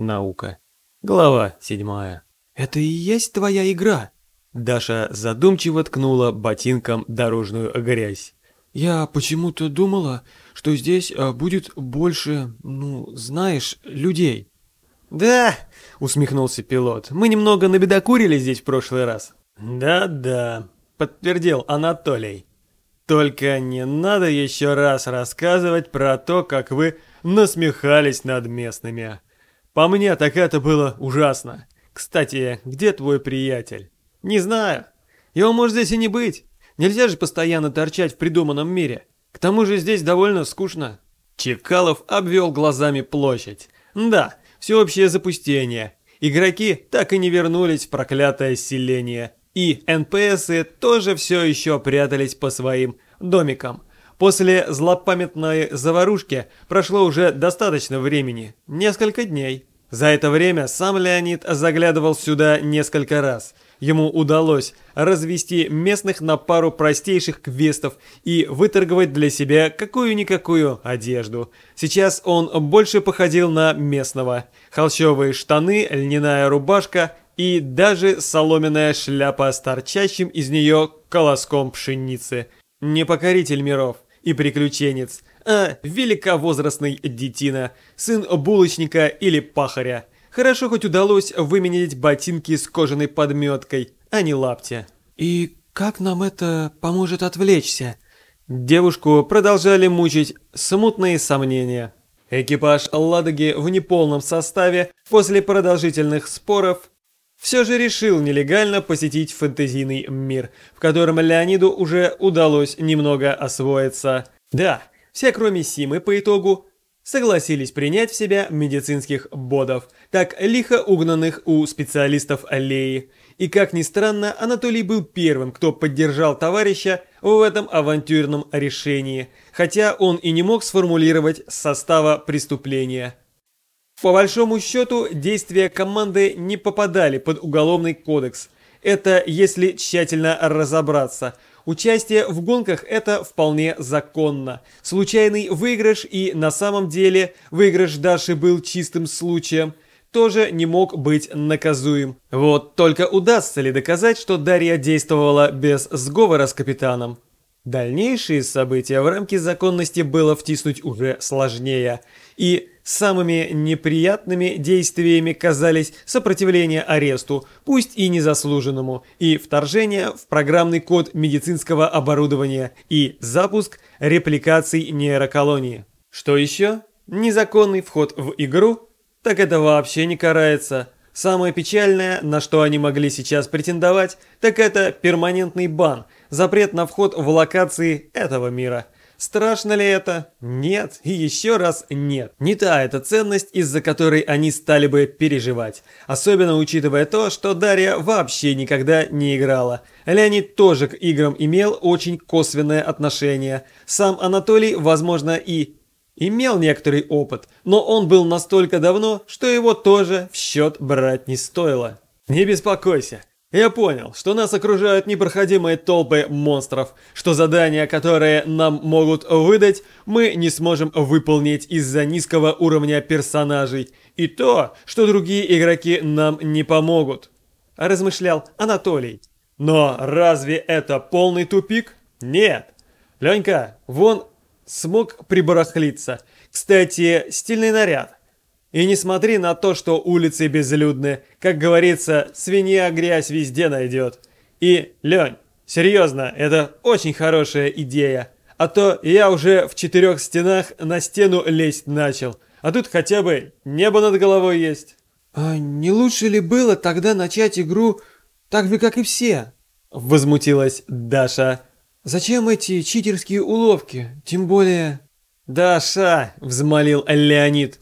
наука. Глава седьмая. «Это и есть твоя игра?» Даша задумчиво ткнула ботинком дорожную грязь. «Я почему-то думала, что здесь а, будет больше, ну, знаешь, людей». «Да», — усмехнулся пилот, — «мы немного набедокурили здесь в прошлый раз». «Да-да», — подтвердил Анатолий. «Только не надо еще раз рассказывать про то, как вы насмехались над местными. По мне, так это было ужасно. Кстати, где твой приятель?» «Не знаю. Его может здесь и не быть. Нельзя же постоянно торчать в придуманном мире. К тому же здесь довольно скучно». Чекалов обвел глазами площадь. «Да, всеобщее запустение. Игроки так и не вернулись в проклятое селение. И НПСы тоже все еще прятались по своим домикам. После злопамятной заварушки прошло уже достаточно времени, несколько дней. За это время сам Леонид заглядывал сюда несколько раз – ему удалось развести местных на пару простейших квестов и выторговать для себя какую-никакую одежду. Сейчас он больше походил на местного. Холщовые штаны, льняная рубашка и даже соломенная шляпа с торчащим из нее колоском пшеницы. Не покоритель миров и приключенец, а великовозрастный детина, сын булочника или пахаря. Хорошо хоть удалось выменять ботинки с кожаной подметкой, а не лапти. «И как нам это поможет отвлечься?» Девушку продолжали мучить смутные сомнения. Экипаж «Ладоги» в неполном составе после продолжительных споров все же решил нелегально посетить фэнтезийный мир, в котором Леониду уже удалось немного освоиться. Да, все кроме Симы по итогу согласились принять в себя медицинских бодов, так лихо угнанных у специалистов аллеи. И как ни странно, Анатолий был первым, кто поддержал товарища в этом авантюрном решении, хотя он и не мог сформулировать состава преступления. По большому счету, действия команды не попадали под уголовный кодекс. Это если тщательно разобраться – Участие в гонках – это вполне законно. Случайный выигрыш и на самом деле выигрыш Даши был чистым случаем тоже не мог быть наказуем. Вот только удастся ли доказать, что Дарья действовала без сговора с капитаном? Дальнейшие события в рамки законности было втиснуть уже сложнее. И Самыми неприятными действиями казались сопротивление аресту, пусть и незаслуженному, и вторжение в программный код медицинского оборудования и запуск репликаций нейроколонии. Что еще? Незаконный вход в игру? Так это вообще не карается. Самое печальное, на что они могли сейчас претендовать, так это перманентный бан, запрет на вход в локации этого мира – Страшно ли это? Нет, и еще раз нет. Не та эта ценность, из-за которой они стали бы переживать. Особенно учитывая то, что Дарья вообще никогда не играла. Леонид тоже к играм имел очень косвенное отношение. Сам Анатолий, возможно, и имел некоторый опыт, но он был настолько давно, что его тоже в счет брать не стоило. Не беспокойся, я понял, что нас окружают непроходимые толпы монстров, что задания, которые нам могут выдать, мы не сможем выполнить из-за низкого уровня персонажей, и то, что другие игроки нам не помогут. Размышлял Анатолий. Но разве это полный тупик? Нет. Ленька, вон смог прибарахлиться. Кстати, стильный наряд. И не смотри на то, что улицы безлюдны. Как говорится, свинья грязь везде найдет. И, Лень, серьезно, это очень хорошая идея. А то я уже в четырех стенах на стену лезть начал. А тут хотя бы небо над головой есть. А не лучше ли было тогда начать игру так же, как и все? Возмутилась Даша. Зачем эти читерские уловки? Тем более... Даша, взмолил Леонид.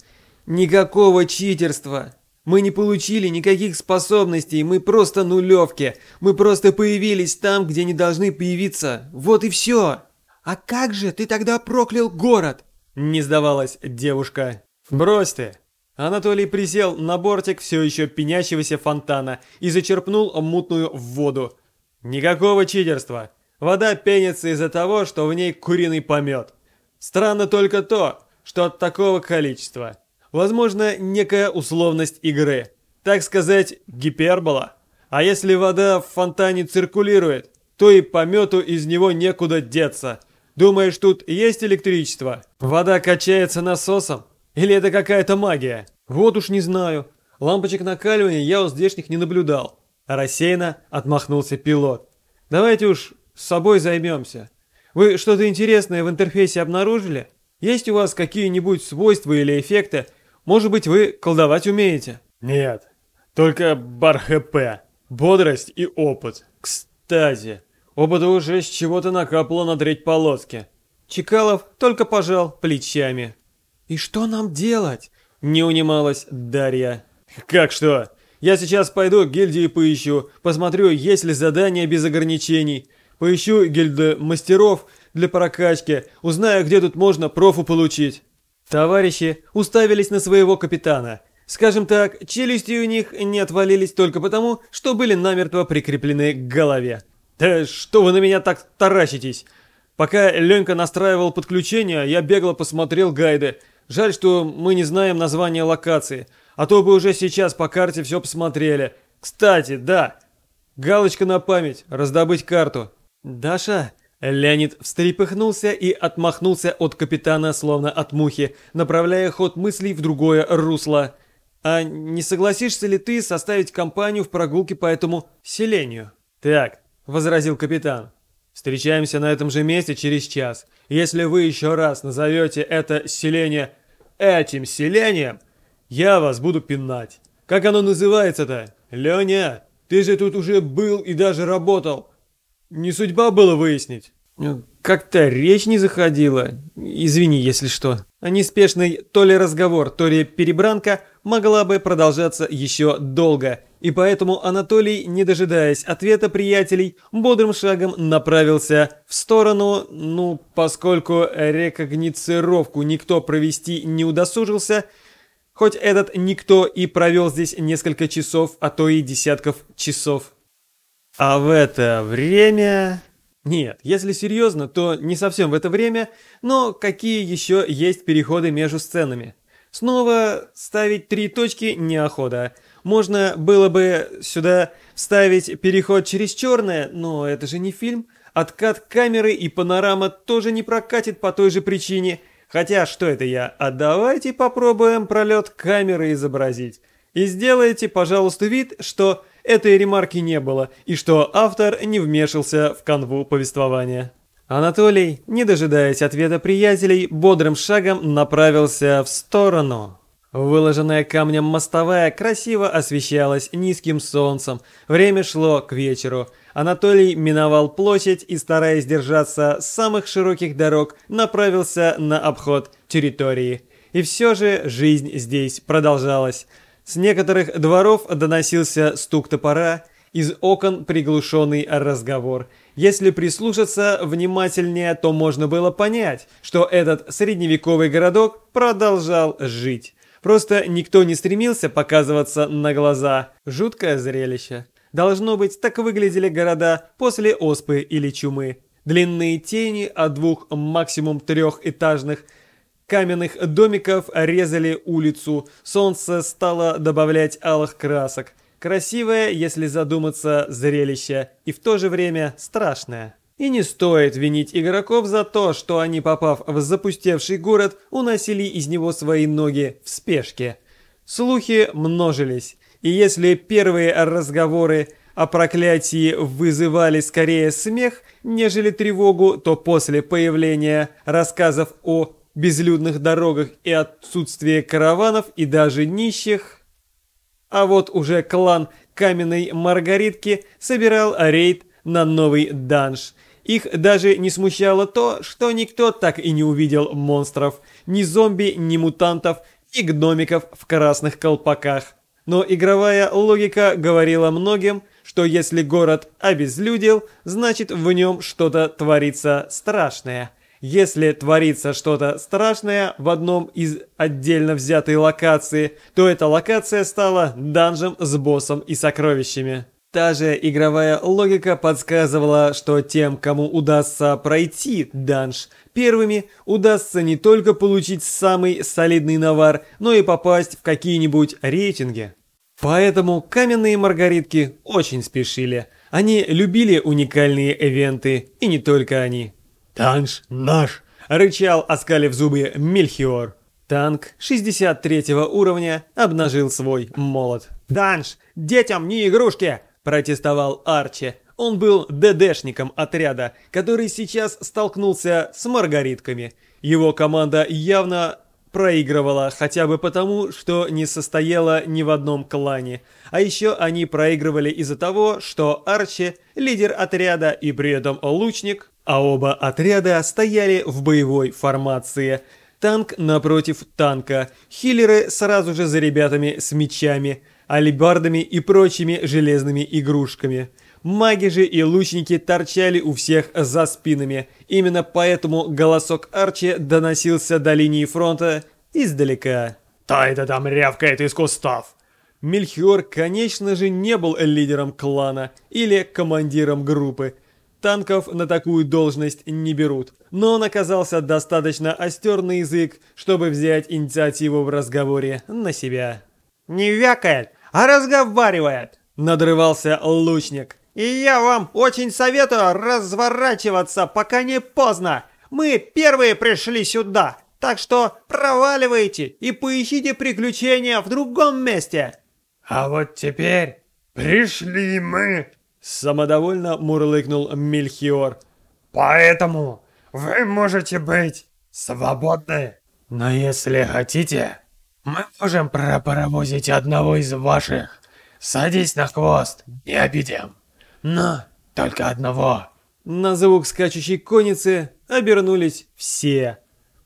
Никакого читерства. Мы не получили никаких способностей, мы просто нулевки. Мы просто появились там, где не должны появиться. Вот и все. А как же ты тогда проклял город? Не сдавалась девушка. Брось ты. Анатолий присел на бортик все еще пенящегося фонтана и зачерпнул мутную воду. Никакого читерства. Вода пенится из-за того, что в ней куриный помет. Странно только то, что от такого количества Возможно, некая условность игры. Так сказать, гипербола. А если вода в фонтане циркулирует, то и помету из него некуда деться. Думаешь, тут есть электричество? Вода качается насосом? Или это какая-то магия? Вот уж не знаю. Лампочек накаливания я у здешних не наблюдал. Рассеянно отмахнулся пилот. Давайте уж с собой займемся. Вы что-то интересное в интерфейсе обнаружили? Есть у вас какие-нибудь свойства или эффекты? Может быть, вы колдовать умеете? Нет, только бар ХП, бодрость и опыт. Кстати, опыта уже с чего-то накапало на треть полоски. Чекалов только пожал плечами. «И что нам делать?» – не унималась Дарья. «Как что? Я сейчас пойду к гильдии поищу, посмотрю, есть ли задания без ограничений. Поищу гильды мастеров для прокачки, узнаю, где тут можно профу получить». Товарищи уставились на своего капитана. Скажем так, челюсти у них не отвалились только потому, что были намертво прикреплены к голове. «Да что вы на меня так таращитесь?» Пока Ленька настраивал подключение, я бегло посмотрел гайды. Жаль, что мы не знаем название локации, а то бы уже сейчас по карте все посмотрели. Кстати, да, галочка на память, раздобыть карту. «Даша?» Леонид встрепыхнулся и отмахнулся от капитана, словно от мухи, направляя ход мыслей в другое русло. «А не согласишься ли ты составить компанию в прогулке по этому селению?» «Так», — возразил капитан, — «встречаемся на этом же месте через час. Если вы еще раз назовете это селение этим селением, я вас буду пинать. Как оно называется-то? Леня, ты же тут уже был и даже работал. Не судьба было выяснить? Ну, как-то речь не заходила. Извини, если что. А неспешный то ли разговор, то ли перебранка могла бы продолжаться еще долго. И поэтому Анатолий, не дожидаясь ответа приятелей, бодрым шагом направился в сторону, ну, поскольку рекогницировку никто провести не удосужился, хоть этот никто и провел здесь несколько часов, а то и десятков часов. А в это время... Нет, если серьезно, то не совсем в это время, но какие еще есть переходы между сценами? Снова ставить три точки неохота. Можно было бы сюда вставить переход через черное, но это же не фильм. Откат камеры и панорама тоже не прокатит по той же причине. Хотя, что это я? А давайте попробуем пролет камеры изобразить. И сделайте, пожалуйста, вид, что этой ремарки не было, и что автор не вмешался в канву повествования. Анатолий, не дожидаясь ответа приятелей, бодрым шагом направился в сторону. Выложенная камнем мостовая красиво освещалась низким солнцем. Время шло к вечеру. Анатолий миновал площадь и, стараясь держаться самых широких дорог, направился на обход территории. И все же жизнь здесь продолжалась. С некоторых дворов доносился стук топора, из окон приглушенный разговор. Если прислушаться внимательнее, то можно было понять, что этот средневековый городок продолжал жить. Просто никто не стремился показываться на глаза. Жуткое зрелище. Должно быть, так выглядели города после оспы или чумы. Длинные тени от двух, максимум трехэтажных каменных домиков резали улицу, солнце стало добавлять алых красок. Красивое, если задуматься, зрелище, и в то же время страшное. И не стоит винить игроков за то, что они, попав в запустевший город, уносили из него свои ноги в спешке. Слухи множились, и если первые разговоры о проклятии вызывали скорее смех, нежели тревогу, то после появления рассказов о безлюдных дорогах и отсутствие караванов и даже нищих. А вот уже клан Каменной Маргаритки собирал рейд на новый данж. Их даже не смущало то, что никто так и не увидел монстров, ни зомби, ни мутантов, ни гномиков в красных колпаках. Но игровая логика говорила многим, что если город обезлюдил, значит в нем что-то творится страшное. Если творится что-то страшное в одном из отдельно взятой локации, то эта локация стала данжем с боссом и сокровищами. Та же игровая логика подсказывала, что тем, кому удастся пройти данж первыми, удастся не только получить самый солидный навар, но и попасть в какие-нибудь рейтинги. Поэтому каменные маргаритки очень спешили. Они любили уникальные ивенты, и не только они. «Данж наш!» – рычал, оскалив зубы Мельхиор. Танк 63 уровня обнажил свой молот. «Данж! Детям не игрушки!» – протестовал Арчи. Он был ДДшником отряда, который сейчас столкнулся с маргаритками. Его команда явно проигрывала хотя бы потому, что не состояла ни в одном клане. А еще они проигрывали из-за того, что Арчи – лидер отряда и при этом лучник, а оба отряда стояли в боевой формации. Танк напротив танка, хиллеры сразу же за ребятами с мечами, алибардами и прочими железными игрушками. Маги же и лучники торчали у всех за спинами. Именно поэтому голосок Арчи доносился до линии фронта издалека. «Та это там рявкает из кустов!» Мельхиор, конечно же, не был лидером клана или командиром группы. Танков на такую должность не берут. Но он оказался достаточно остер на язык, чтобы взять инициативу в разговоре на себя. «Не вякает, а разговаривает!» – надрывался лучник. «И я вам очень советую разворачиваться, пока не поздно. Мы первые пришли сюда, так что проваливайте и поищите приключения в другом месте». «А вот теперь пришли мы!» Самодовольно мурлыкнул Мельхиор. «Поэтому вы можете быть свободны. Но если хотите, мы можем пропаровозить одного из ваших. Садись на хвост, не обидим. Но только одного». На звук скачущей конницы обернулись все.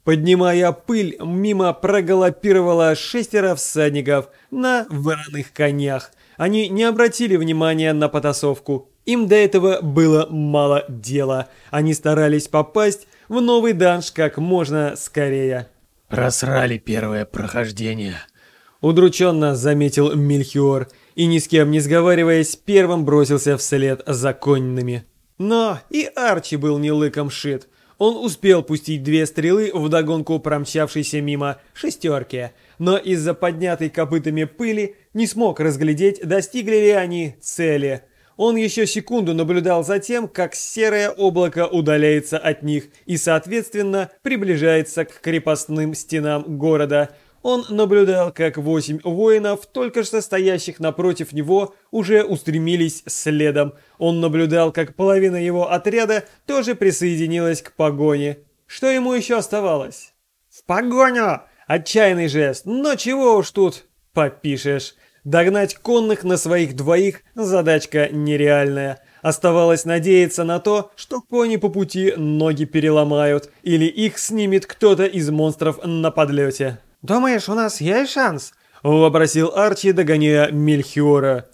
Поднимая пыль, мимо прогалопировало шестеро всадников на вороных конях. Они не обратили внимания на потасовку. Им до этого было мало дела. Они старались попасть в новый данж как можно скорее. «Просрали первое прохождение», — удрученно заметил Мельхиор и, ни с кем не сговариваясь, первым бросился вслед за конными. Но и Арчи был не лыком шит. Он успел пустить две стрелы в догонку промчавшейся мимо шестерки, но из-за поднятой копытами пыли не смог разглядеть, достигли ли они цели. Он еще секунду наблюдал за тем, как серое облако удаляется от них и, соответственно, приближается к крепостным стенам города – он наблюдал, как восемь воинов, только что стоящих напротив него, уже устремились следом. Он наблюдал, как половина его отряда тоже присоединилась к погоне. Что ему еще оставалось? «В погоню!» Отчаянный жест, но чего уж тут попишешь. Догнать конных на своих двоих задачка нереальная. Оставалось надеяться на то, что кони по пути ноги переломают, или их снимет кто-то из монстров на подлете. «Думаешь, у нас есть шанс?» – вопросил Арчи, догоняя Мельхиора.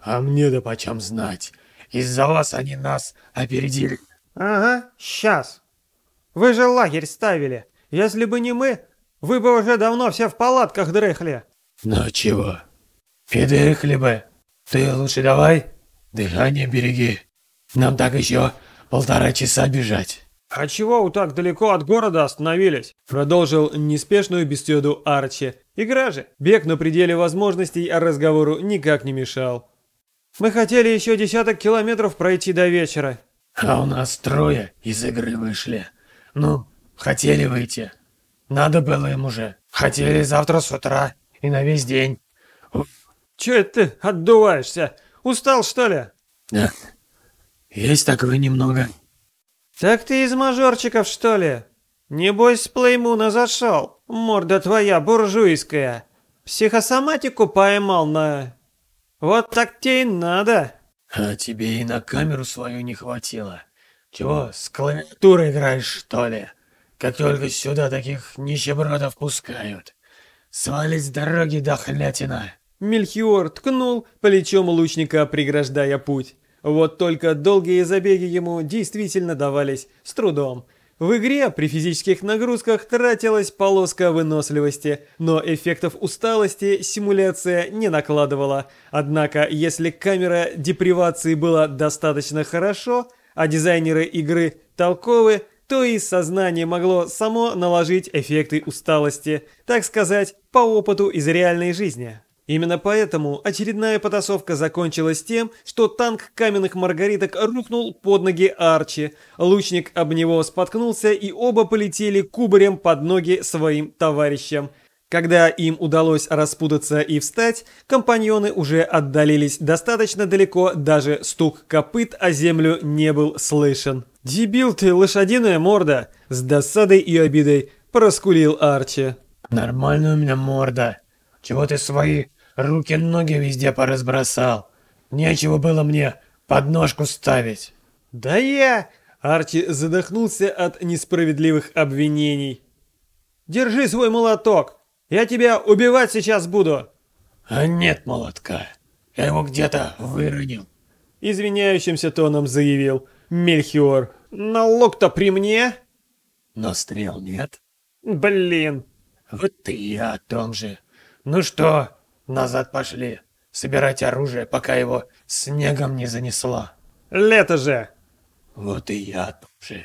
«А мне-то почем знать? Из-за вас они нас опередили». «Ага, сейчас. Вы же лагерь ставили. Если бы не мы, вы бы уже давно все в палатках дрыхли». «Ну чего? И дрыхли бы. Ты лучше давай дыхание береги. Нам так еще полтора часа бежать». «А чего вы так далеко от города остановились?» Продолжил неспешную беседу Арчи. Игра же. Бег на пределе возможностей, а разговору никак не мешал. «Мы хотели еще десяток километров пройти до вечера». «А у нас трое из игры вышли. Ну, хотели выйти. Надо было им уже. Хотели завтра с утра и на весь день». «Че это ты отдуваешься? Устал, что ли?» «Да, есть такое немного». «Так ты из мажорчиков, что ли? Небось, с Плеймуна зашел, морда твоя буржуйская. Психосоматику поймал на... Вот так тебе и надо». «А тебе и на камеру свою не хватило. Чего, с клавиатурой играешь, что ли? Как только сюда таких нищебродов пускают. Свалить с дороги, дохлятина!» Мельхиор ткнул плечом лучника, преграждая путь. Вот только долгие забеги ему действительно давались с трудом. В игре при физических нагрузках тратилась полоска выносливости, но эффектов усталости симуляция не накладывала. Однако, если камера депривации была достаточно хорошо, а дизайнеры игры толковы, то и сознание могло само наложить эффекты усталости, так сказать, по опыту из реальной жизни. Именно поэтому очередная потасовка закончилась тем, что танк каменных маргариток рухнул под ноги Арчи. Лучник об него споткнулся и оба полетели кубарем под ноги своим товарищам. Когда им удалось распутаться и встать, компаньоны уже отдалились достаточно далеко, даже стук копыт о землю не был слышен. «Дебил ты, лошадиная морда!» С досадой и обидой проскулил Арчи. «Нормальная у меня морда. Чего ты свои руки-ноги везде поразбросал? Нечего было мне подножку ставить». «Да я...» Арчи задохнулся от несправедливых обвинений. «Держи свой молоток! Я тебя убивать сейчас буду!» «А нет молотка. Я его где-то выронил». Извиняющимся тоном заявил Мельхиор. «Налог-то при мне?» «Но стрел нет». «Блин!» «Вот и я о том же. Ну что, назад пошли. Собирать оружие, пока его снегом не занесло». «Лето же!» «Вот и я о том же».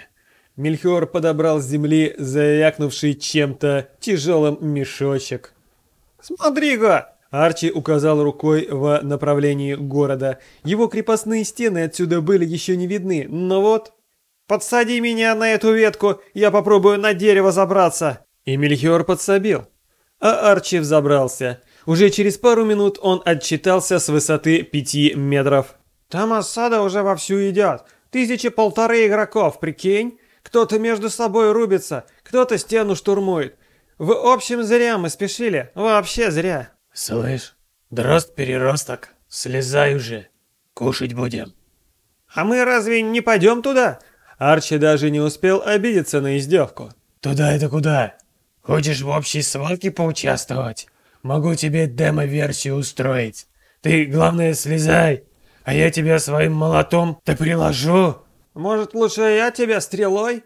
Мельхиор подобрал с земли заякнувший чем-то тяжелым мешочек. «Смотри-ка!» Арчи указал рукой в направлении города. Его крепостные стены отсюда были еще не видны, но вот... «Подсади меня на эту ветку, я попробую на дерево забраться!» И Мельхиор подсобил. А Арчи взобрался. Уже через пару минут он отчитался с высоты пяти метров. «Там осада уже вовсю идет. Тысячи полторы игроков, прикинь? Кто-то между собой рубится, кто-то стену штурмует. В общем, зря мы спешили. Вообще зря». «Слышь, дрозд-переросток, слезай уже. Кушать будем». «А мы разве не пойдем туда?» Арчи даже не успел обидеться на издевку. «Туда это куда? Хочешь в общей свалке поучаствовать? Могу тебе демо-версию устроить. Ты, главное, слезай, а я тебя своим молотом-то приложу». «Может, лучше я тебя стрелой?»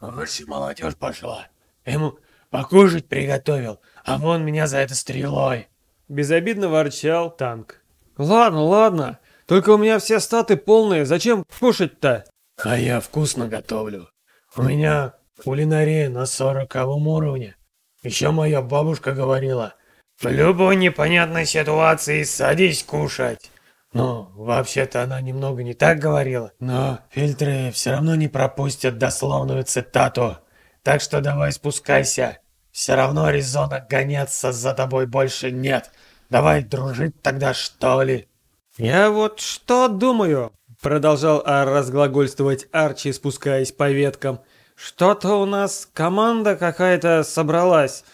«Лучше молодежь пошла. Ему покушать приготовил, а вон меня за это стрелой». Безобидно ворчал танк. «Ладно, ладно. Только у меня все статы полные. Зачем кушать-то?» «А я вкусно готовлю. У меня кулинария на сороковом уровне. Еще моя бабушка говорила, в любой непонятной ситуации садись кушать». Ну, вообще-то она немного не так говорила, но фильтры все равно не пропустят дословную цитату. Так что давай спускайся. Все равно резона гоняться за тобой больше нет. Давай дружить тогда, что ли? Я вот что думаю, продолжал разглагольствовать Арчи, спускаясь по веткам. Что-то у нас команда какая-то собралась.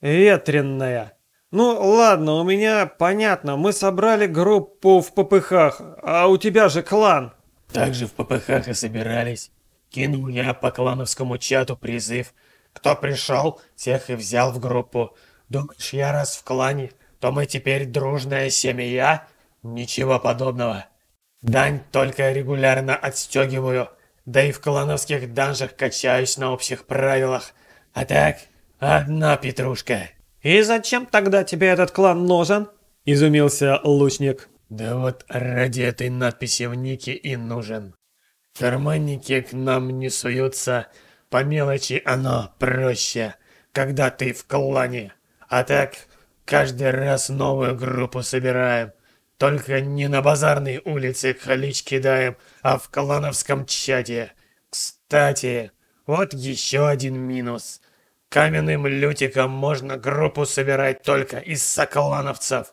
Ветренная. Ну ладно, у меня понятно, мы собрали группу в ППХ, а у тебя же клан. Также в ППХ и собирались. Кинул я по клановскому чату призыв. Кто пришел, тех и взял в группу. Думаешь, я раз в клане, то мы теперь дружная семья? Ничего подобного. Дань только регулярно отстегиваю, да и в клановских данжах качаюсь на общих правилах. А так, одна петрушка. «И зачем тогда тебе этот клан нужен?» – изумился лучник. «Да вот ради этой надписи в нике и нужен. Карманники к нам не суются, по мелочи оно проще, когда ты в клане. А так, каждый раз новую группу собираем. Только не на базарной улице халич кидаем, а в клановском чате. Кстати, вот еще один минус. Каменным лютиком можно группу собирать только из соклановцев.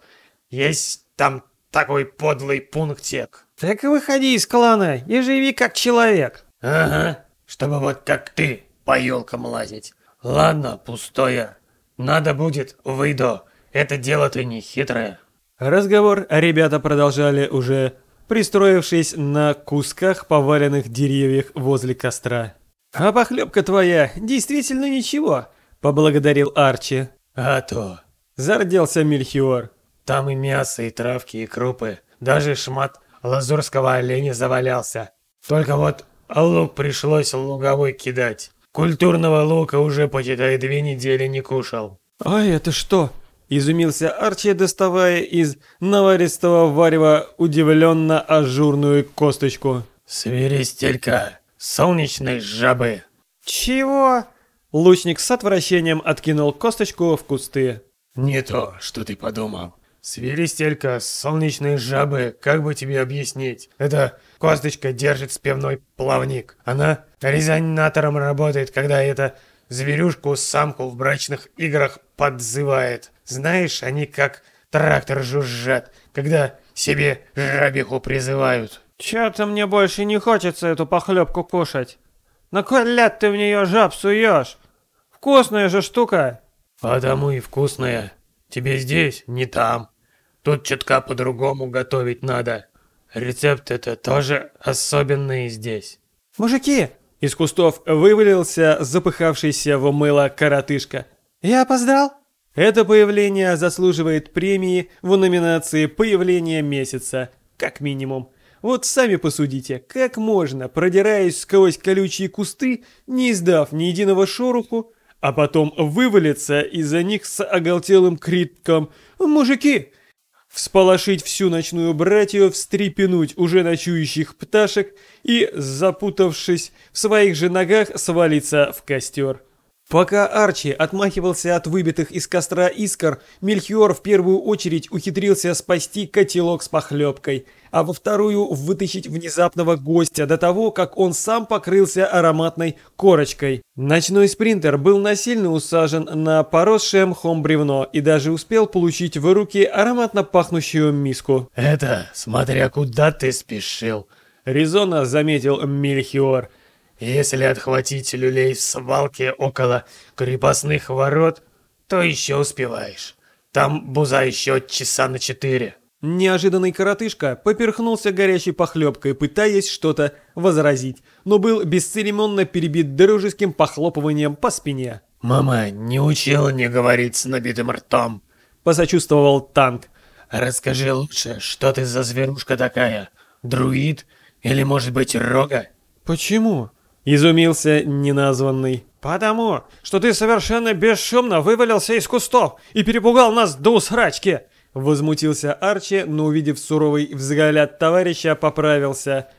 Есть там такой подлый пунктик. Так выходи из клана и живи как человек. Ага, чтобы вот как ты по елкам лазить. Ладно, пустое. Надо будет, выйду. Это дело-то не хитрое. Разговор ребята продолжали уже, пристроившись на кусках поваленных деревьев возле костра. «А похлебка твоя действительно ничего», — поблагодарил Арчи. А то. Зарделся Мельхиор. Там и мясо, и травки, и крупы. Даже шмат лазурского оленя завалялся. Только вот лук пришлось луговой кидать. Культурного лука уже, почитай, две недели не кушал. «А это что?» – изумился Арчи, доставая из наваристого варева удивленно ажурную косточку. «Свиристелька, солнечной жабы». Чего? Лучник с отвращением откинул косточку в кусты. «Не то, что ты подумал. Свиристелька, солнечные жабы, как бы тебе объяснить? Это косточка держит спевной плавник. Она резонатором работает, когда эта зверюшку-самку в брачных играх подзывает. Знаешь, они как трактор жужжат, когда себе жабиху призывают. Чё-то мне больше не хочется эту похлебку кушать. На кой ляд ты в нее жаб суешь? Вкусная же штука. Потому и вкусная. Тебе здесь, не там. Тут чутка по-другому готовить надо. Рецепт это тоже особенный здесь. Мужики, Из кустов вывалился запыхавшийся в мыло коротышка. я опоздал? Это появление заслуживает премии в номинации «Появление месяца», как минимум. Вот сами посудите, как можно, продираясь сквозь колючие кусты, не издав ни единого шороху, а потом вывалиться из-за них с оголтелым критком «Мужики!» Всполошить всю ночную братью, встрепенуть уже ночующих пташек и, запутавшись в своих же ногах, свалиться в костер. Пока Арчи отмахивался от выбитых из костра искр, Мельхиор в первую очередь ухитрился спасти котелок с похлебкой, а во вторую вытащить внезапного гостя до того, как он сам покрылся ароматной корочкой. Ночной спринтер был насильно усажен на поросшее мхом бревно и даже успел получить в руки ароматно пахнущую миску. Это, смотря куда ты спешил. Резонно заметил Мельхиор. Если отхватить люлей в свалке около крепостных ворот, то еще успеваешь. Там буза еще часа на четыре. Неожиданный коротышка поперхнулся горячей похлебкой, пытаясь что-то возразить, но был бесцеремонно перебит дружеским похлопыванием по спине. «Мама не учила не говорить с набитым ртом. Посочувствовал Танк. Расскажи лучше, что ты за зверушка такая? Друид? Или, может быть, рога?» «Почему?» – изумился неназванный. Потому, что ты совершенно бесшумно вывалился из кустов и перепугал нас до усрачки. Возмутился Арчи, но увидев суровый взгляд товарища, поправился.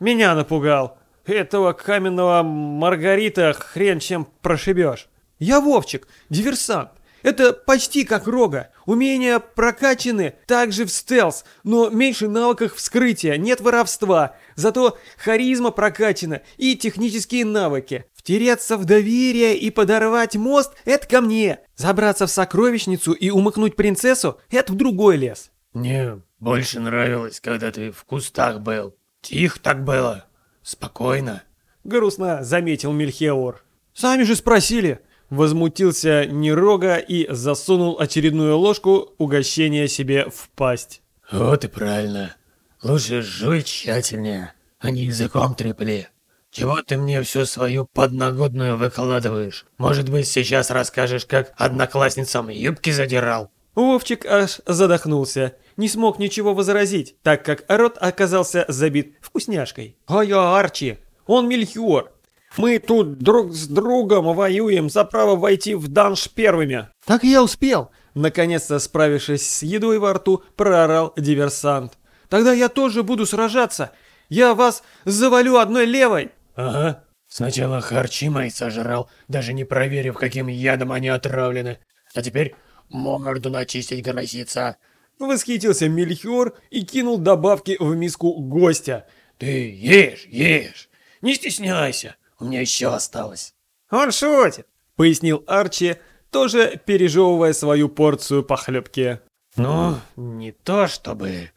Меня напугал. Этого каменного Маргарита хрен чем прошибешь. Я Вовчик, диверсант. Это почти как Рога. Умения прокачаны также в стелс, но меньше навыках вскрытия, нет воровства. Зато харизма прокачана и технические навыки. Втереться в доверие и подорвать мост – это ко мне. Забраться в сокровищницу и умыкнуть принцессу – это в другой лес. Мне больше нравилось, когда ты в кустах был. Тихо так было. Спокойно. Грустно заметил Мельхиор. Сами же спросили. Возмутился Нерога и засунул очередную ложку угощения себе в пасть. Вот и правильно. Лучше жуй тщательнее, а не языком трепли. Чего ты мне всю свою подноготную выкладываешь? Может быть, сейчас расскажешь, как одноклассницам юбки задирал? Вовчик аж задохнулся. Не смог ничего возразить, так как рот оказался забит вкусняшкой. А я Арчи, он Мельхиор. Мы тут друг с другом воюем за право войти в данж первыми. Так я успел. Наконец-то справившись с едой во рту, проорал диверсант. Тогда я тоже буду сражаться. Я вас завалю одной левой. Ага. Сначала харчи мои сожрал, даже не проверив, каким ядом они отравлены. А теперь морду начистить грозится. Восхитился Мельхиор и кинул добавки в миску гостя. Ты ешь, ешь. Не стесняйся. У меня еще осталось. Он шутит, пояснил Арчи, тоже пережевывая свою порцию похлебки. Ну, не то чтобы...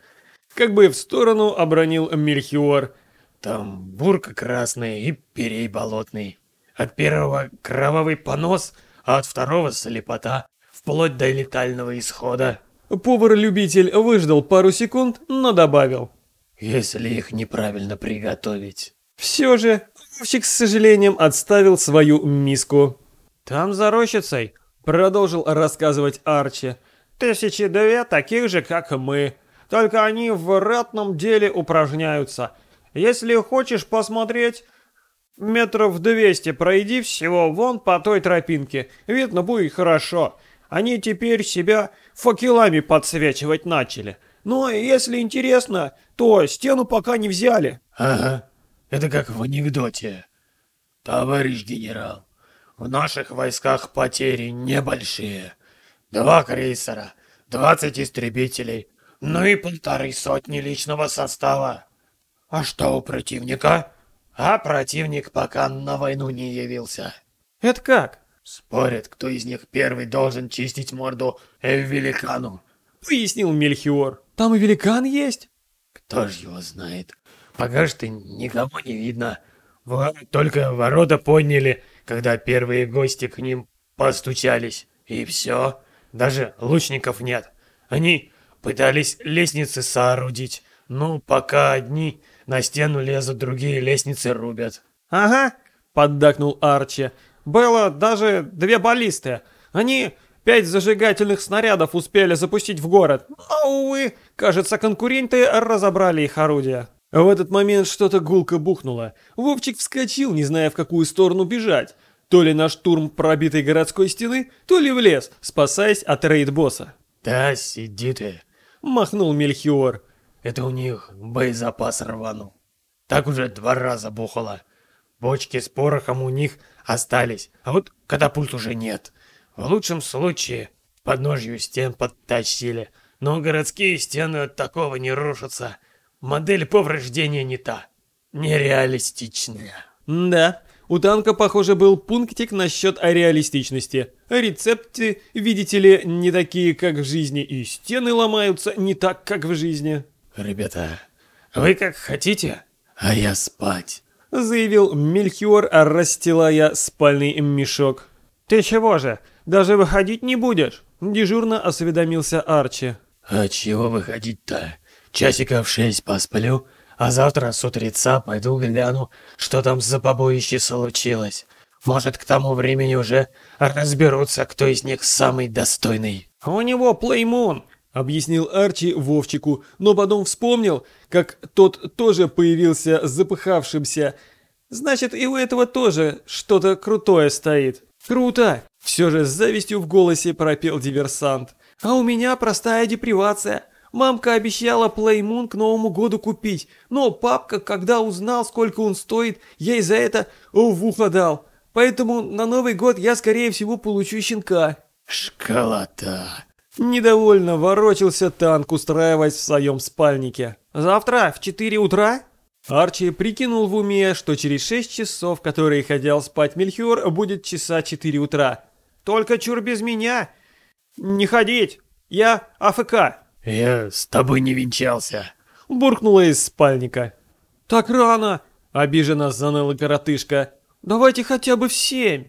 Как бы в сторону обронил Мельхиор. Там бурка красная и перей болотный. От первого кровавый понос, а от второго слепота, вплоть до летального исхода. Повар-любитель выждал пару секунд, но добавил. Если их неправильно приготовить. Все же, Вовчик с сожалением отставил свою миску. Там за рощицей, продолжил рассказывать Арчи. Тысячи две таких же, как мы. Только они в ратном деле упражняются. Если хочешь посмотреть, Метров двести пройди всего вон по той тропинке. Видно будет хорошо. Они теперь себя факелами подсвечивать начали. Но если интересно, то стену пока не взяли. Ага, это как в анекдоте. Товарищ генерал, в наших войсках потери небольшие. Два крейсера, двадцать истребителей, ну и полторы сотни личного состава. А что у противника? А противник пока на войну не явился. Это как? Спорят, кто из них первый должен чистить морду великану. Пояснил Мельхиор. Там и великан есть? Кто ж его знает. Пока что никого не видно. Только ворота подняли, когда первые гости к ним постучались. И все. Даже лучников нет. Они пытались лестницы соорудить. Ну, пока одни на стену лезут, другие лестницы рубят. Ага, поддакнул Арчи. Было даже две баллисты. Они пять зажигательных снарядов успели запустить в город. А, увы, кажется, конкуренты разобрали их орудия. В этот момент что-то гулко бухнуло. Вовчик вскочил, не зная, в какую сторону бежать. То ли на штурм пробитой городской стены, то ли в лес, спасаясь от рейд-босса. «Да, сиди ты», — махнул Мельхиор. Это у них боезапас рванул. Так уже два раза бухало. Бочки с порохом у них остались, а вот катапульт уже нет. В лучшем случае подножью стен подтащили, но городские стены от такого не рушатся. Модель повреждения не та, нереалистичная. Да, у танка, похоже, был пунктик насчет реалистичности. Рецепты, видите ли, не такие, как в жизни, и стены ломаются не так, как в жизни. «Ребята, вы как хотите, а я спать», — заявил Мельхиор, расстилая спальный мешок. «Ты чего же, даже выходить не будешь?» — дежурно осведомился Арчи. «А чего выходить-то? Часиков шесть посплю, а завтра с утреца пойду гляну, что там за побоище случилось. Может, к тому времени уже разберутся, кто из них самый достойный». «У него плеймун, объяснил Арчи Вовчику, но потом вспомнил, как тот тоже появился запыхавшимся. Значит, и у этого тоже что-то крутое стоит. Круто! Все же с завистью в голосе пропел диверсант. А у меня простая депривация. Мамка обещала Плеймун к Новому году купить, но папка, когда узнал, сколько он стоит, ей за это в ухо дал. Поэтому на Новый год я, скорее всего, получу щенка. Школота. Недовольно ворочался танк, устраиваясь в своем спальнике. «Завтра в 4 утра?» Арчи прикинул в уме, что через 6 часов, которые хотел спать Мельхиор, будет часа 4 утра. «Только чур без меня! Не ходить! Я АФК!» «Я с тобой не венчался!» Буркнула из спальника. «Так рано!» — обиженно заныла коротышка. «Давайте хотя бы в семь!»